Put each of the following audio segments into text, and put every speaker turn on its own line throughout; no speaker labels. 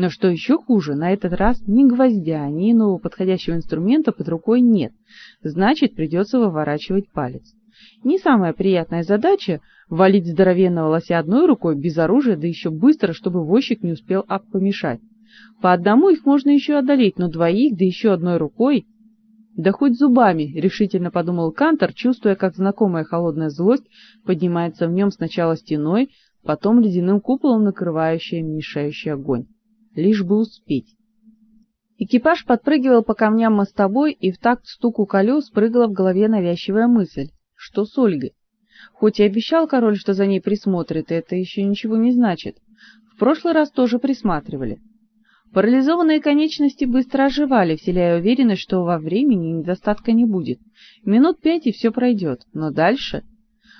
Но что еще хуже, на этот раз ни гвоздя, ни иного подходящего инструмента под рукой нет. Значит, придется выворачивать палец. Не самая приятная задача валить здоровенного лося одной рукой без оружия, да еще быстро, чтобы возчик не успел помешать. По одному их можно еще одолеть, но двоих, да еще одной рукой да хоть зубами, решительно подумал Кантор, чувствуя, как знакомая холодная злость поднимается в нем сначала стеной, потом ледяным куполом накрывающая мешающий огонь. Лишь бы успеть. Экипаж подпрыгивал по камням мостовой, и в такт стуку колес прыгала в голове навязчивая мысль: что с Ольгой? Хоть и обещал король, что за ней присмотрит, это еще ничего не значит. В прошлый раз тоже присматривали. Парализованные конечности быстро оживали, вселяя уверенность, что во времени недостатка не будет. Минут пять и все пройдет, но дальше...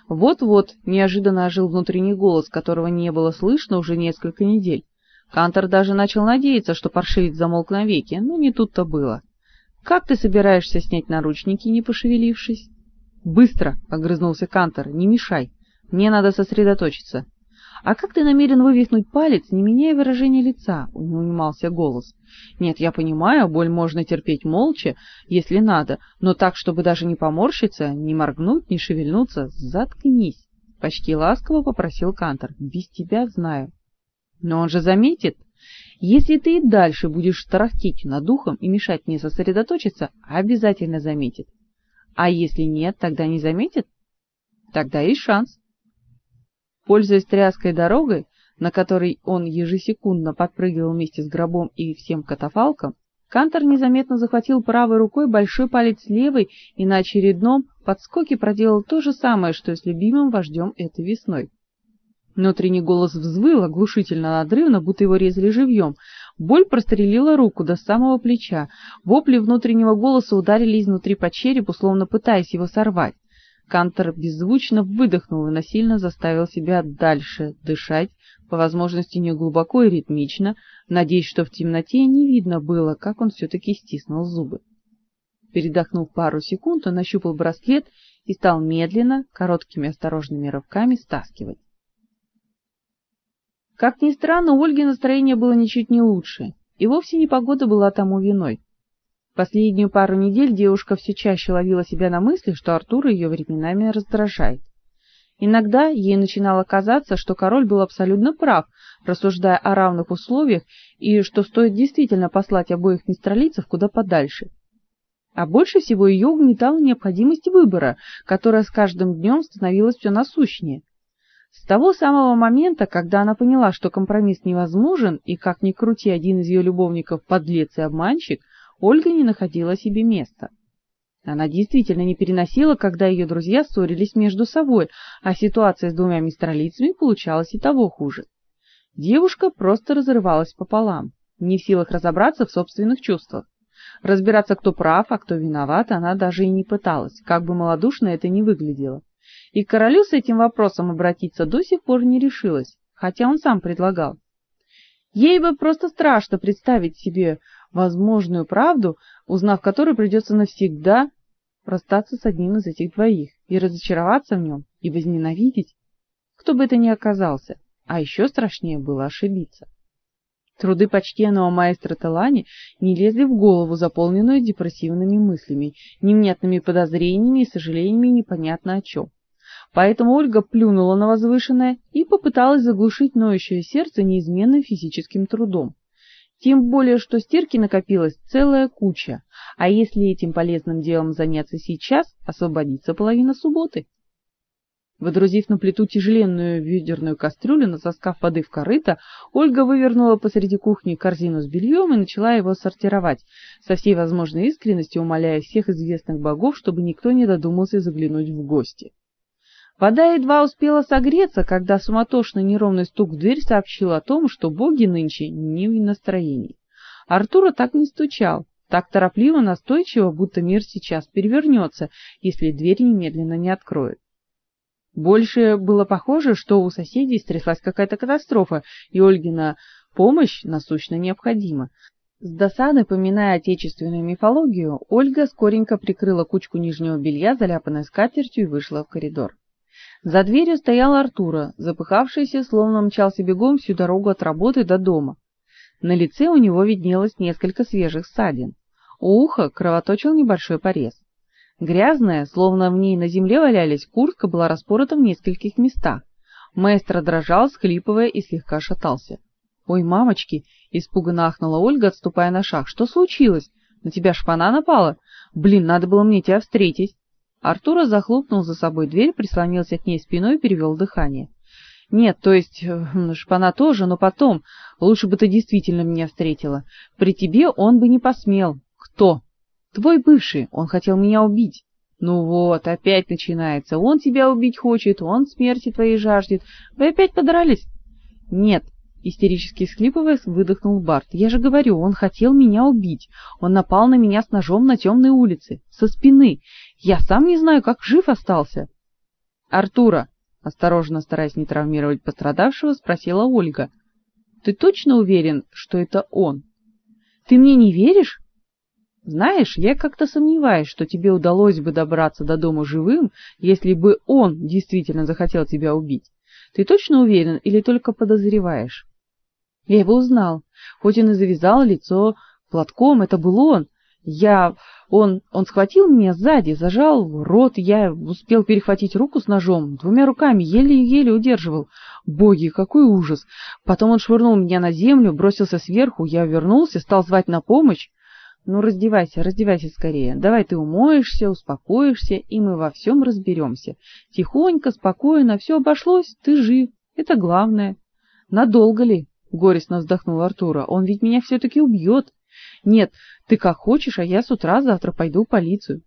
Вот-вот неожиданно ожил внутренний голос, которого не было слышно уже несколько недель. Кантор даже начал надеяться, что паршивец замолк навеки, но не тут-то было. «Как ты собираешься снять наручники, не пошевелившись?» «Быстро!» — огрызнулся Кантор. «Не мешай. Мне надо сосредоточиться». А как ты намерен вывихнуть палец, не меняя выражения лица? Не унимался голос. Нет, я понимаю, боль можно терпеть молча, если надо, но так, чтобы даже не поморщиться, не моргнуть, не шевельнуться, заткнись. Почти ласково попросил Кантор. Без тебя знаю. Но он же заметит. Если ты и дальше будешь тарахтеть над духом и мешать мне сосредоточиться, обязательно заметит. А если нет, тогда не заметит? Тогда есть шанс. Пользуясь тряской дорогой, на которой он ежесекундно подпрыгивал вместе с гробом и всем катафалком, Кантор незаметно захватил правой рукой большой палец левой и на очередном подскоке проделал то же самое, что и с любимым вождем этой весной. Внутренний голос взвыл оглушительно надрывно, будто его резали живьем. Боль прострелила руку до самого плеча. Вопли внутреннего голоса ударили изнутри по черепу, словно пытаясь его сорвать. Кантор беззвучно выдохнул и насильно заставил себя дальше дышать, по возможности не глубоко и ритмично, надеясь, что в темноте не видно было, как он все таки стиснул зубы. Передохнув пару секунд, он нащупал браслет и стал медленно, короткими осторожными рывками стаскивать. Как ни странно, у Ольги настроение было ничуть не лучше, и вовсе не погода была тому виной. Последнюю пару недель девушка все чаще ловила себя на мысли, что Артур ее временами раздражает. Иногда ей начинало казаться, что король был абсолютно прав, рассуждая о равных условиях, и что стоит действительно послать обоих мистралийцев куда подальше. А больше всего ее угнетала необходимость выбора, которая с каждым днем становилась все насущнее. С того самого момента, когда она поняла, что компромисс невозможен, и как ни крути один из ее любовников подлец и обманщик, Ольга не находила себе места. Она действительно не переносила, когда ее друзья ссорились между собой, а ситуация с двумя мистралицами получалась и того хуже. Девушка просто разрывалась пополам, не в силах разобраться в собственных чувствах. Разбираться, кто прав, а кто виноват, она даже и не пыталась, как бы малодушно это ни выглядело. И к королю с этим вопросом обратиться до сих пор не решилась, хотя он сам предлагал. Ей бы просто страшно представить себе возможную правду, узнав которую придется навсегда расстаться с одним из этих двоих и разочароваться в нем и возненавидеть, кто бы это ни оказался. А еще страшнее было ошибиться. Труды почтенного маэстро Талани не лезли в голову, заполненную депрессивными мыслями, невнятными подозрениями и сожалениями непонятно о чем. Поэтому Ольга плюнула на возвышенное и попыталась заглушить ноющее сердце неизменным физическим трудом. Тем более, что стирки накопилась целая куча, а если этим полезным делом заняться сейчас, освободится половина субботы. Выдрузив на плиту тяжеленную ведерную кастрюлю, насоскав воды в корыто, Ольга вывернула посреди кухни корзину с бельем и начала его сортировать, со всей возможной искренностью умоляя всех известных богов, чтобы никто не додумался заглянуть в гости. Вода едва успела согреться, когда суматошный неровный стук в дверь сообщил о том, что боги нынче не в настроении. Артура так не стучал, так торопливо, настойчиво, будто мир сейчас перевернется, если дверь немедленно не откроют. Больше было похоже, что у соседей стряслась какая-то катастрофа, и Ольгина помощь насущно необходима. С досадой поминая отечественную мифологию, Ольга скоренько прикрыла кучку нижнего белья, заляпанной скатертью, и вышла в коридор. За дверью стоял Артура, запыхавшийся, словно мчался бегом всю дорогу от работы до дома. На лице у него виднелось несколько свежих ссадин. У уха кровоточил небольшой порез. Грязная, словно в ней на земле валялись, куртка была распорота в нескольких местах. Маэстро дрожал, схлипывая и слегка шатался. "Ой, мамочки", испуганно ахнула Ольга, отступая на шаг. "Что случилось? На тебя шпана напала? Блин, надо было мне тебя встретить". Артур захлопнул за собой дверь, прислонился к ней спиной и перевел дыхание. Нет, то есть э, шпана тоже, но потом. Лучше бы ты действительно меня встретила. При тебе он бы не посмел. Кто? Твой бывший. Он хотел меня убить. Ну вот, опять начинается. Он тебя убить хочет, он смерти твоей жаждет. Вы опять подрались? Нет, истерически всхлипывая, выдохнул Барт. Я же говорю, он хотел меня убить. Он напал на меня с ножом на темной улице, со спины. Я сам не знаю, как жив остался. Артура, осторожно стараясь не травмировать пострадавшего, спросила Ольга. Ты точно уверен, что это он? Ты мне не веришь? Знаешь, я как-то сомневаюсь, что тебе удалось бы добраться до дома живым, если бы он действительно захотел тебя убить. Ты точно уверен или только подозреваешь? Я его узнал. Хоть он и завязал лицо платком, это был он. Я он он схватил меня сзади, зажал рот, я успел перехватить руку с ножом, двумя руками еле-еле удерживал. Боги, какой ужас. Потом он швырнул меня на землю, бросился сверху, я вернулся, стал звать на помощь. Ну, раздевайся, раздевайся скорее. Давай ты умоешься, успокоишься, и мы во всем разберемся. Тихонько, спокойно, все обошлось, ты жив. Это главное. Надолго ли? Горестно вздохнул Артура. Он ведь меня все таки убьет. Нет, ты как хочешь, а я с утра завтра пойду в полицию.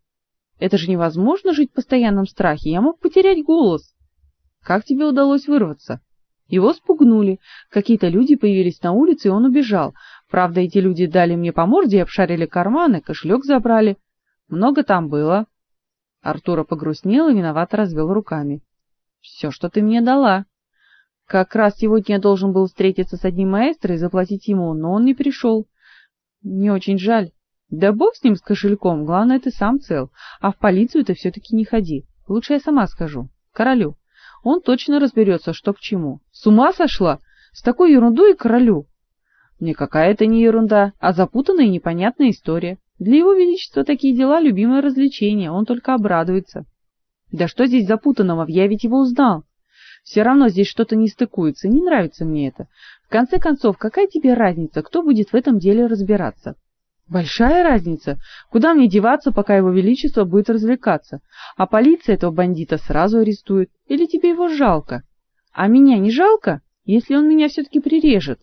Это же невозможно жить в постоянном страхе. Я мог потерять голос. Как тебе удалось вырваться? Его спугнули. Какие-то люди появились на улице, и он убежал. Правда, эти люди дали мне по морде и обшарили карманы, кошелек забрали. Много там было. Артура погрустнел и виновато развел руками. «Все, что ты мне дала. Как раз сегодня я должен был встретиться с одним маэстро и заплатить ему, но он не пришел. Мне очень жаль. Да бог с ним с кошельком, главное ты сам цел. А в полицию ты все таки не ходи. Лучше я сама скажу. Королю. Он точно разберется, что к чему. С ума сошла? С такой ерундой королю. Никакая это не ерунда, а запутанная и непонятная история. Для его величества такие дела любимое развлечение, он только обрадуется. Да что здесь запутанного? Я ведь его узнал. Все равно здесь что-то не стыкуется, не нравится мне это. В конце концов, какая тебе разница, кто будет в этом деле разбираться? Большая разница. Куда мне деваться, пока его величество будет развлекаться? А полиция этого бандита сразу арестует. Или тебе его жалко? А меня не жалко, если он меня все таки прирежет?